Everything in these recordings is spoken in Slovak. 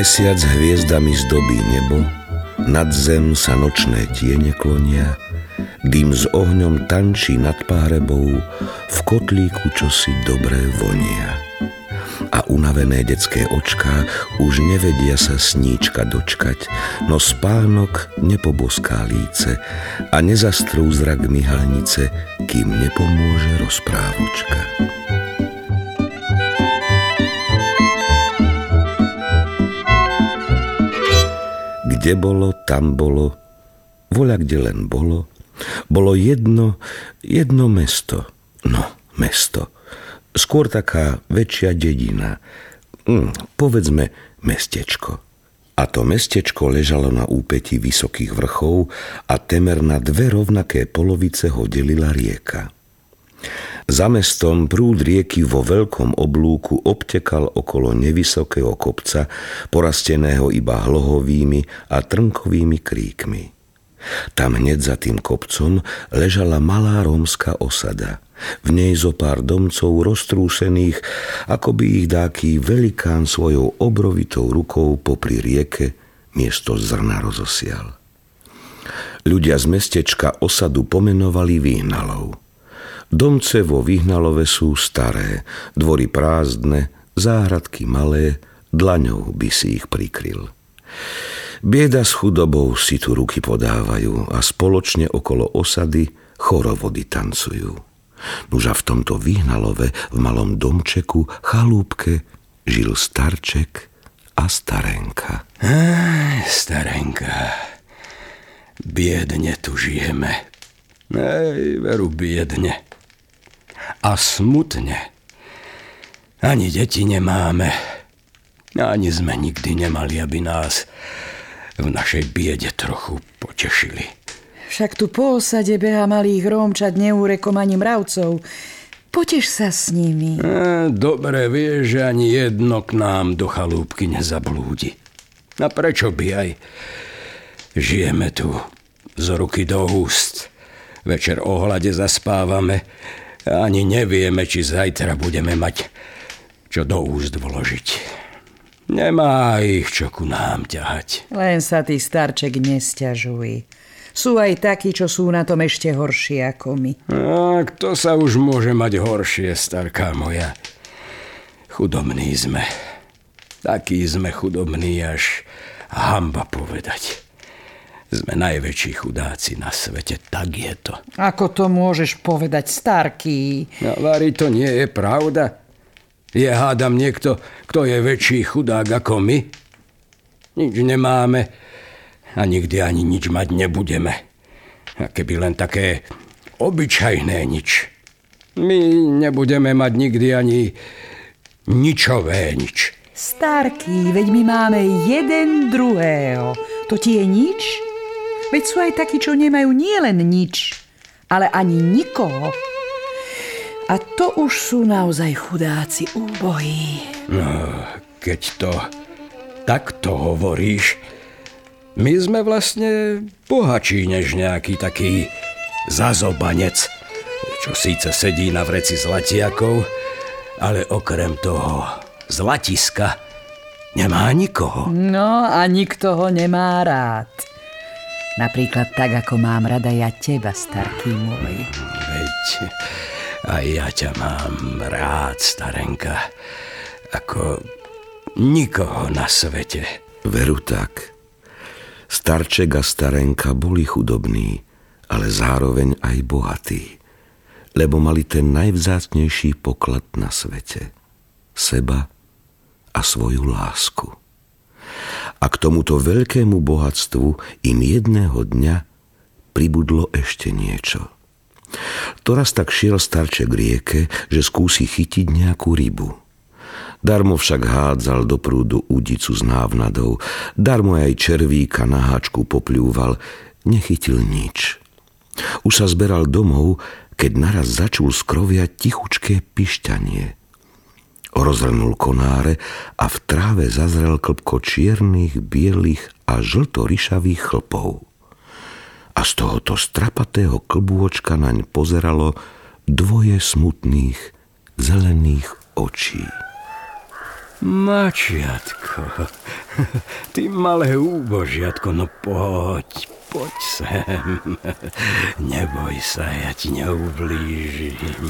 Mesiac hviezdami zdobí nebo, nad zem sa nočné tiene klonia, dým s ohňom tančí nad párebou, v kotlíku čosi dobré vonia. A unavené detské očká už nevedia sa sníčka dočkať, no spánok nepoboská líce a nezastrú zrak myhalnice, kým nepomôže rozprávočka. Kde bolo, tam bolo, voľa kde len bolo, bolo jedno, jedno mesto. No, mesto. Skôr taká väčšia dedina. Hm, povedzme mestečko. A to mestečko ležalo na úpeti vysokých vrchov a temer na dve rovnaké polovice ho delila rieka. Za mestom prúd rieky vo veľkom oblúku obtekal okolo nevysokého kopca, porasteného iba hlohovými a trnkovými kríkmi. Tam hneď za tým kopcom ležala malá rómska osada. V nej zo pár domcov roztrúsených, ako by ich dáký velikán svojou obrovitou rukou popri rieke miesto zrna rozosial. Ľudia z mestečka osadu pomenovali výhnalov – Domce vo Vyhnalove sú staré, dvory prázdne, záhradky malé, dlaňou by si ich prikryl. Bieda s chudobou si tu ruky podávajú a spoločne okolo osady chorovody tancujú. Nuža v tomto Vyhnalove v malom domčeku, chalúbke, žil starček a starenka. Aj, starenka, biedne tu žijeme. Ej, veru biedne a smutne. Ani deti nemáme, ani sme nikdy nemali, aby nás v našej biede trochu potešili. Však tu po osade beha malých rómčat neúrekom ani mravcov. Poteš sa s nimi. E, dobre vieš, že ani jedno k nám do chalúbky nezablúdi. A prečo by aj? Žijeme tu z ruky do úst. Večer ohľade zaspávame ani nevieme, či zajtra budeme mať čo do úst vložiť. Nemá ich čo ku nám ťahať. Len sa ty, starček, nesťažuj. Sú aj takí, čo sú na tom ešte horšie ako my. A kto sa už môže mať horšie, starká moja? Chudobní sme. Takí sme chudobní, až hamba povedať. Sme najväčší chudáci na svete, tak je to. Ako to môžeš povedať, starký? No, Vary, to nie je pravda. Je hádam niekto, kto je väčší chudák ako my? Nič nemáme a nikdy ani nič mať nebudeme. A keby len také obyčajné nič. My nebudeme mať nikdy ani ničové nič. Starký, veď my máme jeden druhého. To ti je nič? Veď sú aj takí, čo nemajú nielen nič, ale ani nikoho. A to už sú naozaj chudáci úbojí. No, keď to takto hovoríš, my sme vlastne bohačí než nejaký taký zazobanec, čo síce sedí na vreci zlatiakov, ale okrem toho zlatiska nemá nikoho. No a nikto ho nemá rád. Napríklad tak, ako mám rada ja teba, starký môj. Veď aj ja ťa mám rád, starenka, ako nikoho na svete. Veru tak. Starček a starenka boli chudobní, ale zároveň aj bohatí, lebo mali ten najvzácnejší poklad na svete. Seba a svoju lásku. A k tomuto veľkému bohatstvu im jedného dňa pribudlo ešte niečo. To raz tak šiel starček rieke, že skúsi chytiť nejakú rybu. Darmo však hádzal do prúdu udicu s návnadou, darmo aj červíka na háčku popľúval, nechytil nič. Už sa zberal domov, keď naraz začul skroviať tichučké pišťanie – Rozhrnul konáre a v tráve zazrel klpko čiernych, bielých a žlto-ryšavých chlpov. A z tohoto strapatého klbôčka naň pozeralo dvoje smutných, zelených očí. Mačiatko, ty malé úbožiatko, no poď, poď sem. Neboj sa, ja ti neublížim.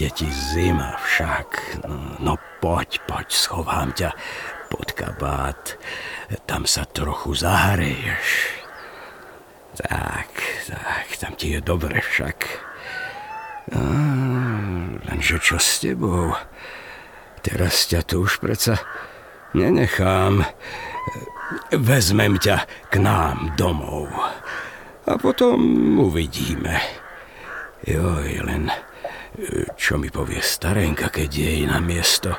Je ti zima však. No poď, poď, schovám ťa pod kabát. Tam sa trochu zahreješ. Tak, tak, tam ti je dobre však. Lenže čo s tebou? Teraz ťa tu už predsa nenechám. Vezmem ťa k nám domov. A potom uvidíme. Joj, len čo mi povie starenka, keď jej na miesto.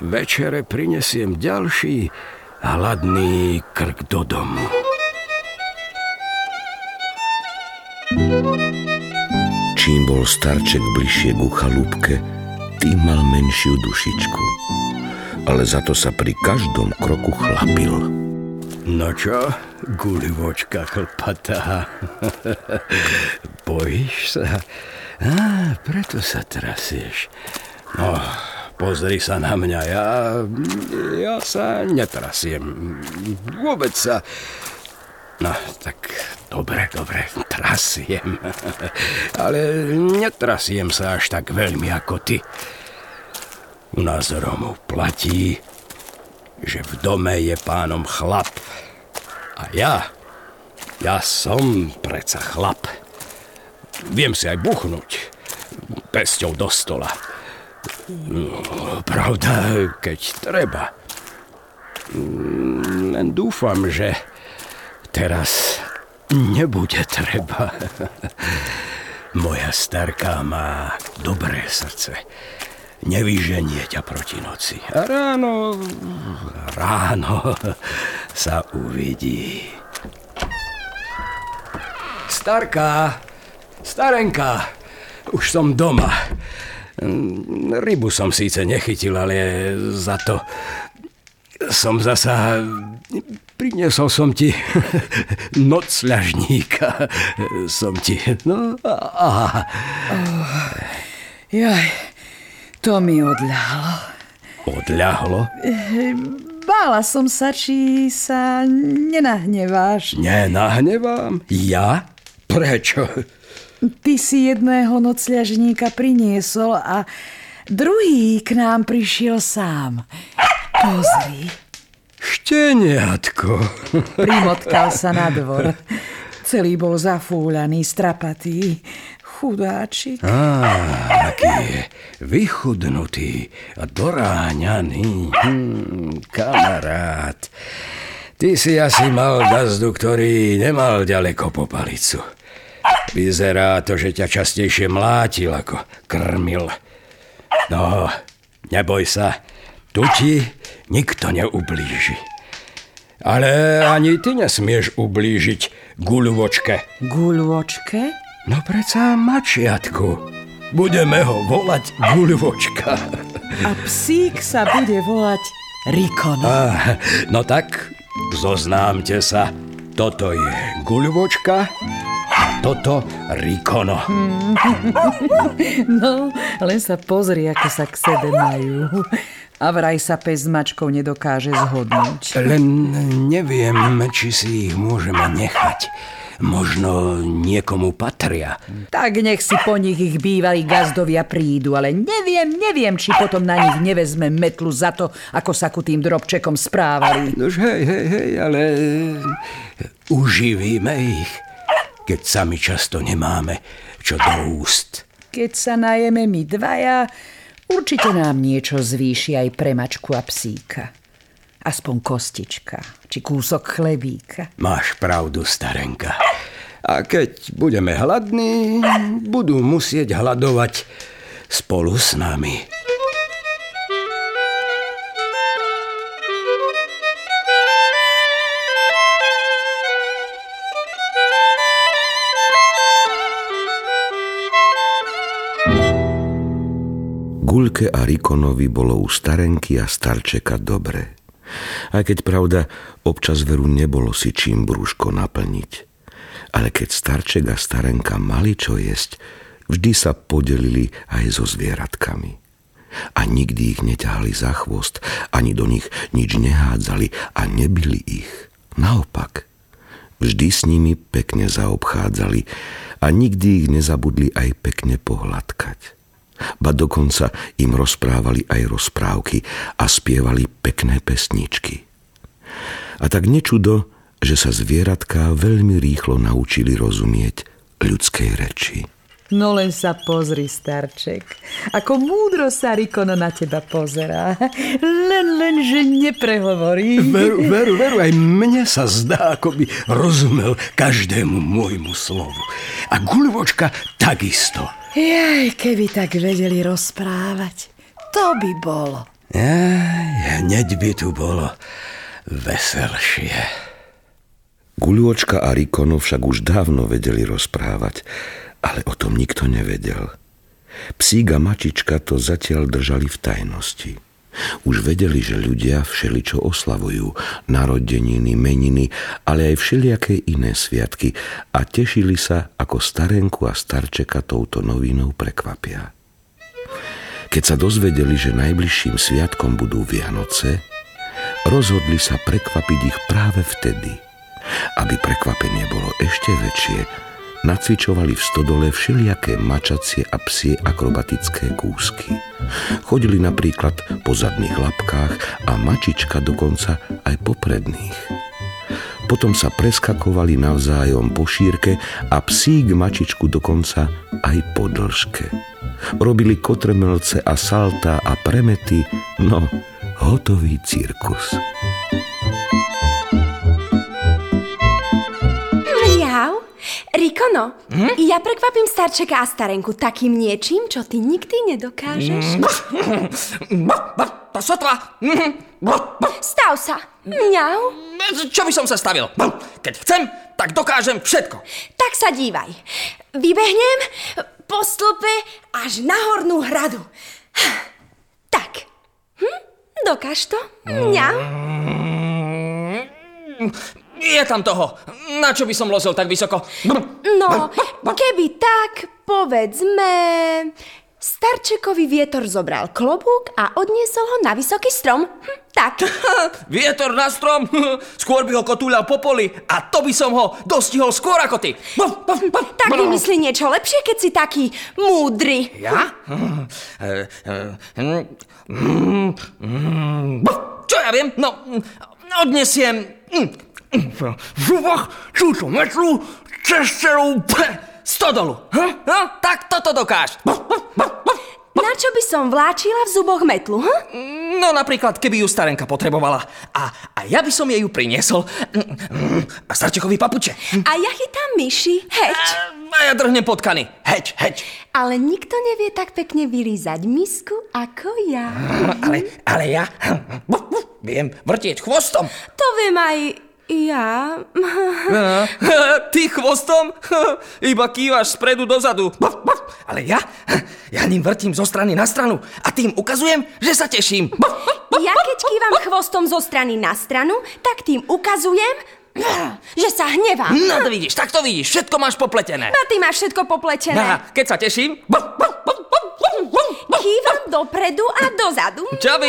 Večere prinesiem ďalší hladný krk do domu. Čím bol starček bližšie ku chalúbke, tým mal menšiu dušičku. Ale za to sa pri každom kroku chlapil. No čo, gulivočka chlpatá? Bojíš sa? Á, preto sa trasieš. No, pozri sa na mňa, ja, ja sa netrasiem. Vôbec sa... No, tak dobre, dobre, trasiem. Ale netrasiem sa až tak veľmi ako ty. U nás Romov platí, že v dome je pánom chlap. A ja, ja som preca chlap. Viem si aj buchnúť pesťou do stola. No, pravda, keď treba. Len dúfam, že teraz nebude treba. Moja starka má dobré srdce. Nevyženie ťa proti noci. A ráno, ráno sa uvidí. Starka, starenka, už som doma. Rybu som síce nechytil, ale za to som zasa... Priniesol som ti nocľažníka. Som ti... No, aha. Oh, jaj, to mi odľahlo. Odľahlo? Bála som sa, či sa nenahneváš. Nenahnevám? Ja? Prečo? Ty si jedného nocľažníka priniesol a druhý k nám prišiel sám. Pozri. Šteniatko. Primotkal sa na dvor. Celý bol zafúľaný, strapatý. Chudáčik. Á, aký je vychudnutý a doráňaný. Hm, kamarát. Ty si asi mal gazdu, ktorý nemal ďaleko po palicu. Vyzerá to, že ťa častejšie mlátil ako krmil. No, neboj sa, tu ti nikto neublíži. Ale ani ty nesmieš ublížiť guľvočke. Guľvočke? No predsa mačiatku. Budeme ho volať guľvočka. A psík sa bude volať Rikono. Ah, no tak, zoznámte sa. Toto je guľvočka toto Rikono. No, len sa pozri, ako sa k sebe majú. A vraj sa pes s mačkou nedokáže zhodnúť. Len neviem, či si ich môžeme nechať. Možno niekomu patria. Tak nech si po nich ich bývalí gazdovia prídu, ale neviem, neviem, či potom na nich nevezme metlu za to, ako sa ku tým drobčekom správali. Nož hej, hej, hej, ale uživíme ich keď sami často nemáme čo do úst. Keď sa najeme my dvaja, určite nám niečo zvýši aj pre mačku a psíka. Aspoň kostička, či kúsok chlebíka. Máš pravdu, starenka. A keď budeme hladní, budú musieť hľadovať spolu s nami. Gulke a Rikonovi bolo u starenky a starčeka dobre. Aj keď pravda, občas veru nebolo si čím brúško naplniť. Ale keď starček a starenka mali čo jesť, vždy sa podelili aj so zvieratkami. A nikdy ich neťahali za chvost, ani do nich nič nehádzali a nebili ich. Naopak, vždy s nimi pekne zaobchádzali a nikdy ich nezabudli aj pekne pohľadkať. Ba dokonca im rozprávali aj rozprávky a spievali pekné pesničky. A tak nečudo, že sa zvieratká veľmi rýchlo naučili rozumieť ľudskej reči. No len sa pozri, starček. Ako múdro sa Rikono na teba pozerá. Len, len, že neprehovorí. Veru, veru, veru, aj mne sa zdá, ako by rozumel každému môjmu slovu. A Guľvočka takisto. Jaj, keby tak vedeli rozprávať. To by bolo. Jaj, hneď by tu bolo veselšie. Guľočka a Rikono však už dávno vedeli rozprávať ale o tom nikto nevedel. Psík a mačička to zatiaľ držali v tajnosti. Už vedeli, že ľudia všeličo oslavujú, narodeniny, meniny, ale aj všelijaké iné sviatky a tešili sa, ako starenku a starčeka touto novinou prekvapia. Keď sa dozvedeli, že najbližším sviatkom budú Vianoce, rozhodli sa prekvapiť ich práve vtedy. Aby prekvapenie bolo ešte väčšie, nacvičovali v stodole všelijaké mačacie a psie akrobatické kúsky. Chodili napríklad po zadných labkách a mačička dokonca aj po predných. Potom sa preskakovali navzájom po šírke a psík mačičku dokonca aj po dĺžke. Robili kotrmelce a salta a premety, no hotový cirkus. Rikono, hm? ja prekvapím starčeka a starenku takým niečím, čo ty nikdy nedokážeš. To sotva. Stav sa. Mňau. Čo by som sa stavil? Keď chcem, tak dokážem všetko. Tak sa dívaj. Vybehnem po stĺpe až na hornú hradu. Tak. Hm? Dokáž to? Mňau. Je tam toho. Na čo by som lozil tak vysoko? No, keby tak, povedzme... Starčekový vietor zobral klobúk a odniesol ho na vysoký strom. Hm, tak. vietor na strom? Skôr by ho kotúľal po poli a to by som ho dostihol skôr ako ty. Tak vymyslí niečo lepšie, keď si taký múdry. Ja? Čo ja viem? No, odnesiem v žubách túto metlu cez celú stodolu. Hm? No, tak toto dokáž. Na čo by som vláčila v zuboch metlu, hm? No napríklad, keby ju starenka potrebovala. A, a ja by som jej ju priniesol. A starčekovi papuče. A ja chytám myši. Heď. A ja drhnem potkany. Heď, heď. Ale nikto nevie tak pekne vylízať misku ako ja. Ale, ale ja viem vrtieť chvostom. To viem aj ja? Ty chvostom? Iba kývaš spredu dozadu. Ale ja? Ja ním vrtím zo strany na stranu a tým ukazujem, že sa teším. Ja keď kývam chvostom zo strany na stranu, tak tým ukazujem, že sa hnevám. No to vidíš, tak to vidíš, všetko máš popletené. A ty máš všetko popletené. Aha, keď sa teším, Kývam dopredu a dozadu. Čo vy?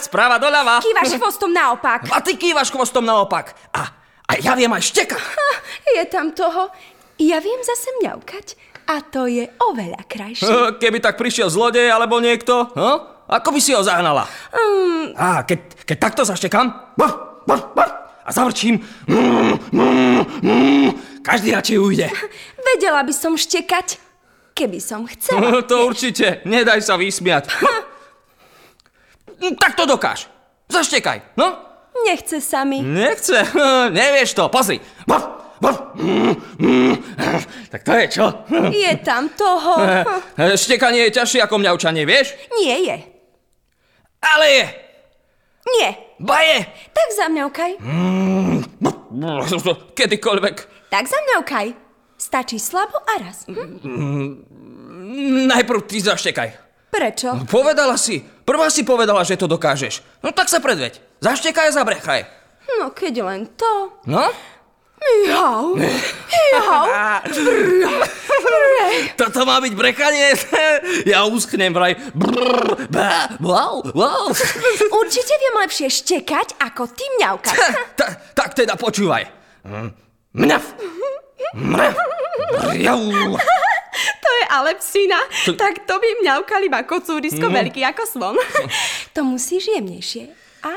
Sprava doľava. Kývaš chvostom naopak. A ty kývaš chvostom naopak. A, a ja viem aj štekať. Je tam toho. Ja viem zase mňaukať. A to je oveľa krajšie. Keby tak prišiel zlodej alebo niekto, huh? ako by si ho zahnala? Um... A keď, keď takto zaštekám a zavrčím, každý radšej ujde. Vedela by som štekať keby som chcela. To určite, nedaj sa vysmiať. tak to dokáž. Zaštekaj, no? Nechce sa mi. Nechce? Nevieš to, pozri. Tak to je čo? Je tam toho. Štekanie je ťažšie ako mňaučanie, vieš? Nie je. Ale je. Nie. Ba je. Tak zamňaukaj. Kedykoľvek. Tak zamňaukaj. Stačí slabo a raz. Hm? Najprv ty zaštekaj. Prečo? No, povedala si. Prvá si povedala, že to dokážeš. No tak sa predveď. Zaštekaj a zabrechaj. No keď len to. No? Jau, jau, Toto má byť brekanie? Ja uschnem vraj. Brrr, bá, wow, wow. Určite viem lepšie štekať, ako ty mňaukať. Ta- Tak teda počúvaj. Mňaf. Jau. To je ale psina. Tak to by mňaukali iba kocúrisko Mhm. veľký ako slon. To musíš jemnejšie a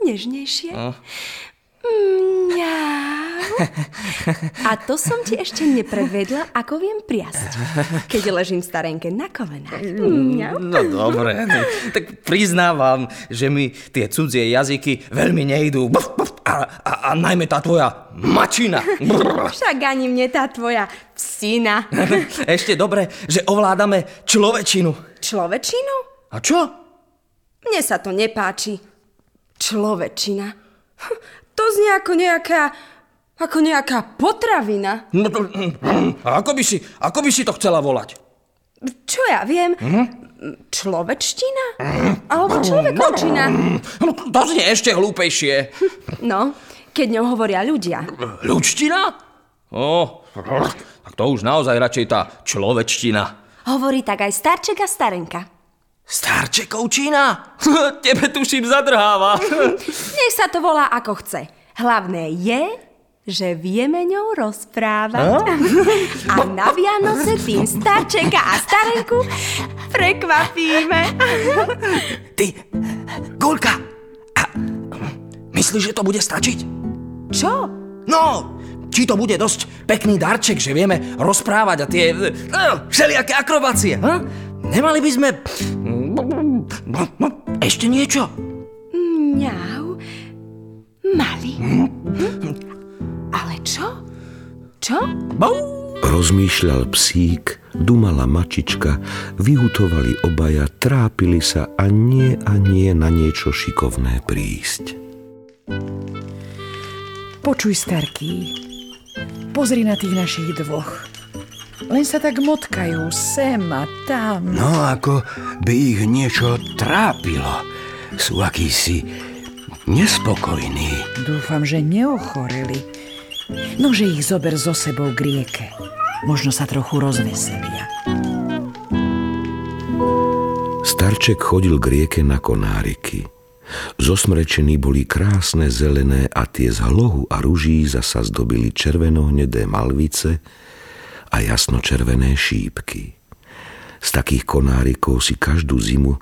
nežnejšie. No. Mňau. A to som ti ešte nepredvedla, ako viem priasť, keď ležím starenke na kolenách. Mňau. No dobre, no, tak priznávam, že mi tie cudzie jazyky veľmi nejdú. A, a, a najmä tá tvoja mačina. Brr. Však ani mne tá tvoja psina. Ešte dobre, že ovládame človečinu. Človečinu? A čo? Mne sa to nepáči. Človečina. Hm, To znie ako nejaká... ako nejaká potravina. No, to, a ako by, si, ako by si to chcela volať? Čo ja viem? Človečtina? Alebo človekovčina? No, to znie ešte hlúpejšie. No, keď ňou hovoria ľudia. Ľudština? O, tak to už naozaj radšej tá človečtina. Hovorí tak aj starček a starenka. Starčekovčina? Tebe tuším zadrháva. Nech sa to volá ako chce. Hlavné je, že vieme ňou rozprávať. A na Vianoce tým starčeka a starenku prekvapíme. Ty, Golka, a myslíš, že to bude stačiť? Čo? No, či to bude dosť pekný darček, že vieme rozprávať a tie uh, všelijaké akrobácie. Hm? Nemali by sme... Ešte niečo? Mňau. Mali. Hm? Ale čo? Čo? Bau. Rozmýšľal psík, dumala mačička, vyhutovali obaja, trápili sa a nie a nie na niečo šikovné prísť. Počuj, starký, pozri na tých našich dvoch. Len sa tak motkajú sem a tam. No ako by ich niečo trápilo. Sú akýsi nespokojní. Dúfam, že neochoreli. No, že ich zober so sebou k rieke. Možno sa trochu rozveselia. Starček chodil k rieke na konáriky. Zosmrečení boli krásne zelené a tie z hlohu a ruží zasa zdobili červenohnedé malvice a jasnočervené šípky. Z takých konárikov si každú zimu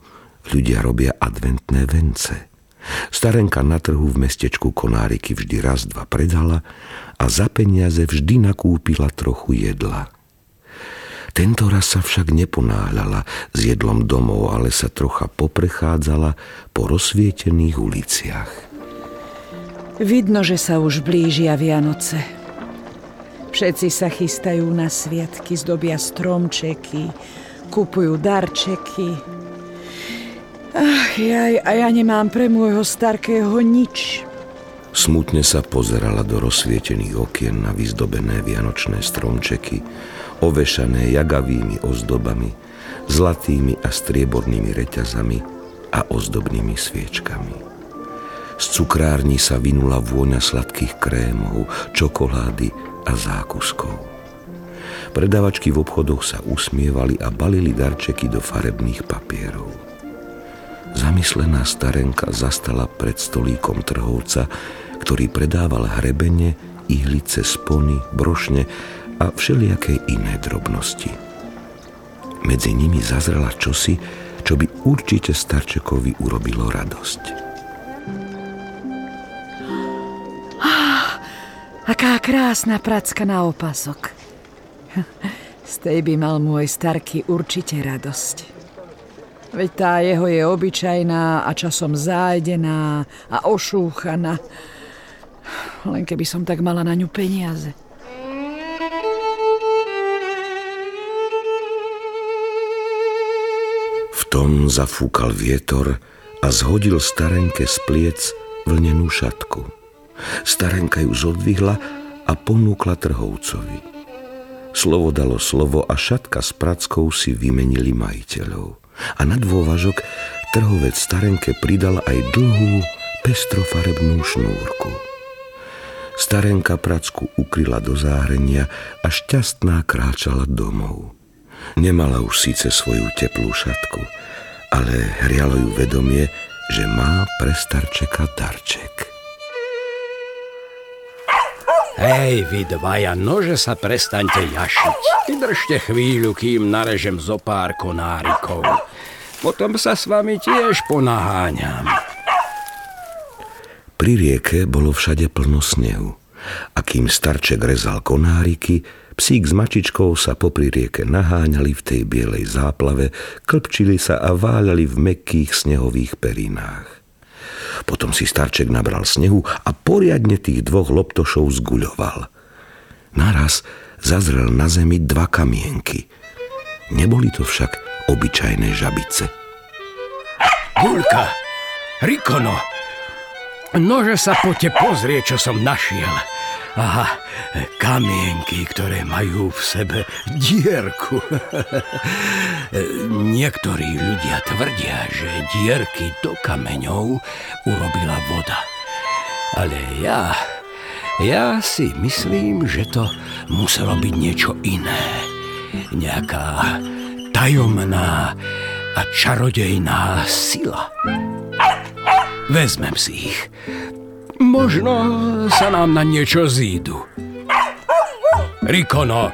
ľudia robia adventné vence. Starenka na trhu v mestečku konáriky vždy raz, dva predala a za peniaze vždy nakúpila trochu jedla. Tento raz sa však neponáhľala s jedlom domov, ale sa trocha poprechádzala po rozsvietených uliciach. Vidno, že sa už blížia Vianoce. Všetci sa chystajú na sviatky, zdobia stromčeky, kupujú darčeky. Ach, jaj, a ja nemám pre môjho starkého nič. Smutne sa pozerala do rozsvietených okien na vyzdobené vianočné stromčeky, ovešané jagavými ozdobami, zlatými a striebornými reťazami a ozdobnými sviečkami. Z cukrárni sa vynula vôňa sladkých krémov, čokolády a zákuskov. Predavačky v obchodoch sa usmievali a balili darčeky do farebných papierov. Zamyslená starenka zastala pred stolíkom trhovca, ktorý predával hrebene, ihlice, spony, brošne a všelijaké iné drobnosti. Medzi nimi zazrela čosi, čo by určite starčekovi urobilo radosť. Krásna pracka na opasok. Z tej by mal môj starky určite radosť. Veď tá jeho je obyčajná a časom zájdená a ošúchaná. Len keby som tak mala na ňu peniaze. V tom zafúkal vietor a zhodil starenke z pliec vlnenú šatku. Starenka ju zodvihla a ponúkla trhovcovi. Slovo dalo slovo a šatka s prackou si vymenili majiteľov. A na dôvažok trhovec starenke pridal aj dlhú, pestrofarebnú šnúrku. Starenka pracku ukryla do záhrenia a šťastná kráčala domov. Nemala už síce svoju teplú šatku, ale hrialo ju vedomie, že má pre starčeka darček. Hej, vy dvaja, nože sa prestaňte jašiť. Vydržte chvíľu, kým narežem zo pár konárikov. Potom sa s vami tiež ponaháňam. Pri rieke bolo všade plno snehu. A kým starček rezal konáriky, psík s mačičkou sa popri rieke naháňali v tej bielej záplave, klpčili sa a váľali v mekkých snehových perinách. Potom si starček nabral snehu a poriadne tých dvoch loptošov zguľoval. Naraz zazrel na zemi dva kamienky. Neboli to však obyčajné žabice. Gulka, Rikono, Nože sa poďte pozrieť, čo som našiel. Aha, kamienky, ktoré majú v sebe dierku. Niektorí ľudia tvrdia, že dierky do kameňov urobila voda. Ale ja, ja si myslím, že to muselo byť niečo iné. Nejaká tajomná a čarodejná sila. Vezmem si ich. Možno sa nám na niečo zídu. Rikono!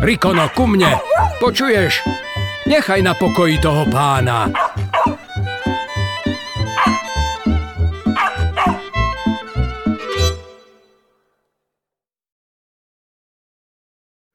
Rikono, ku mne! Počuješ? Nechaj na pokoji toho pána.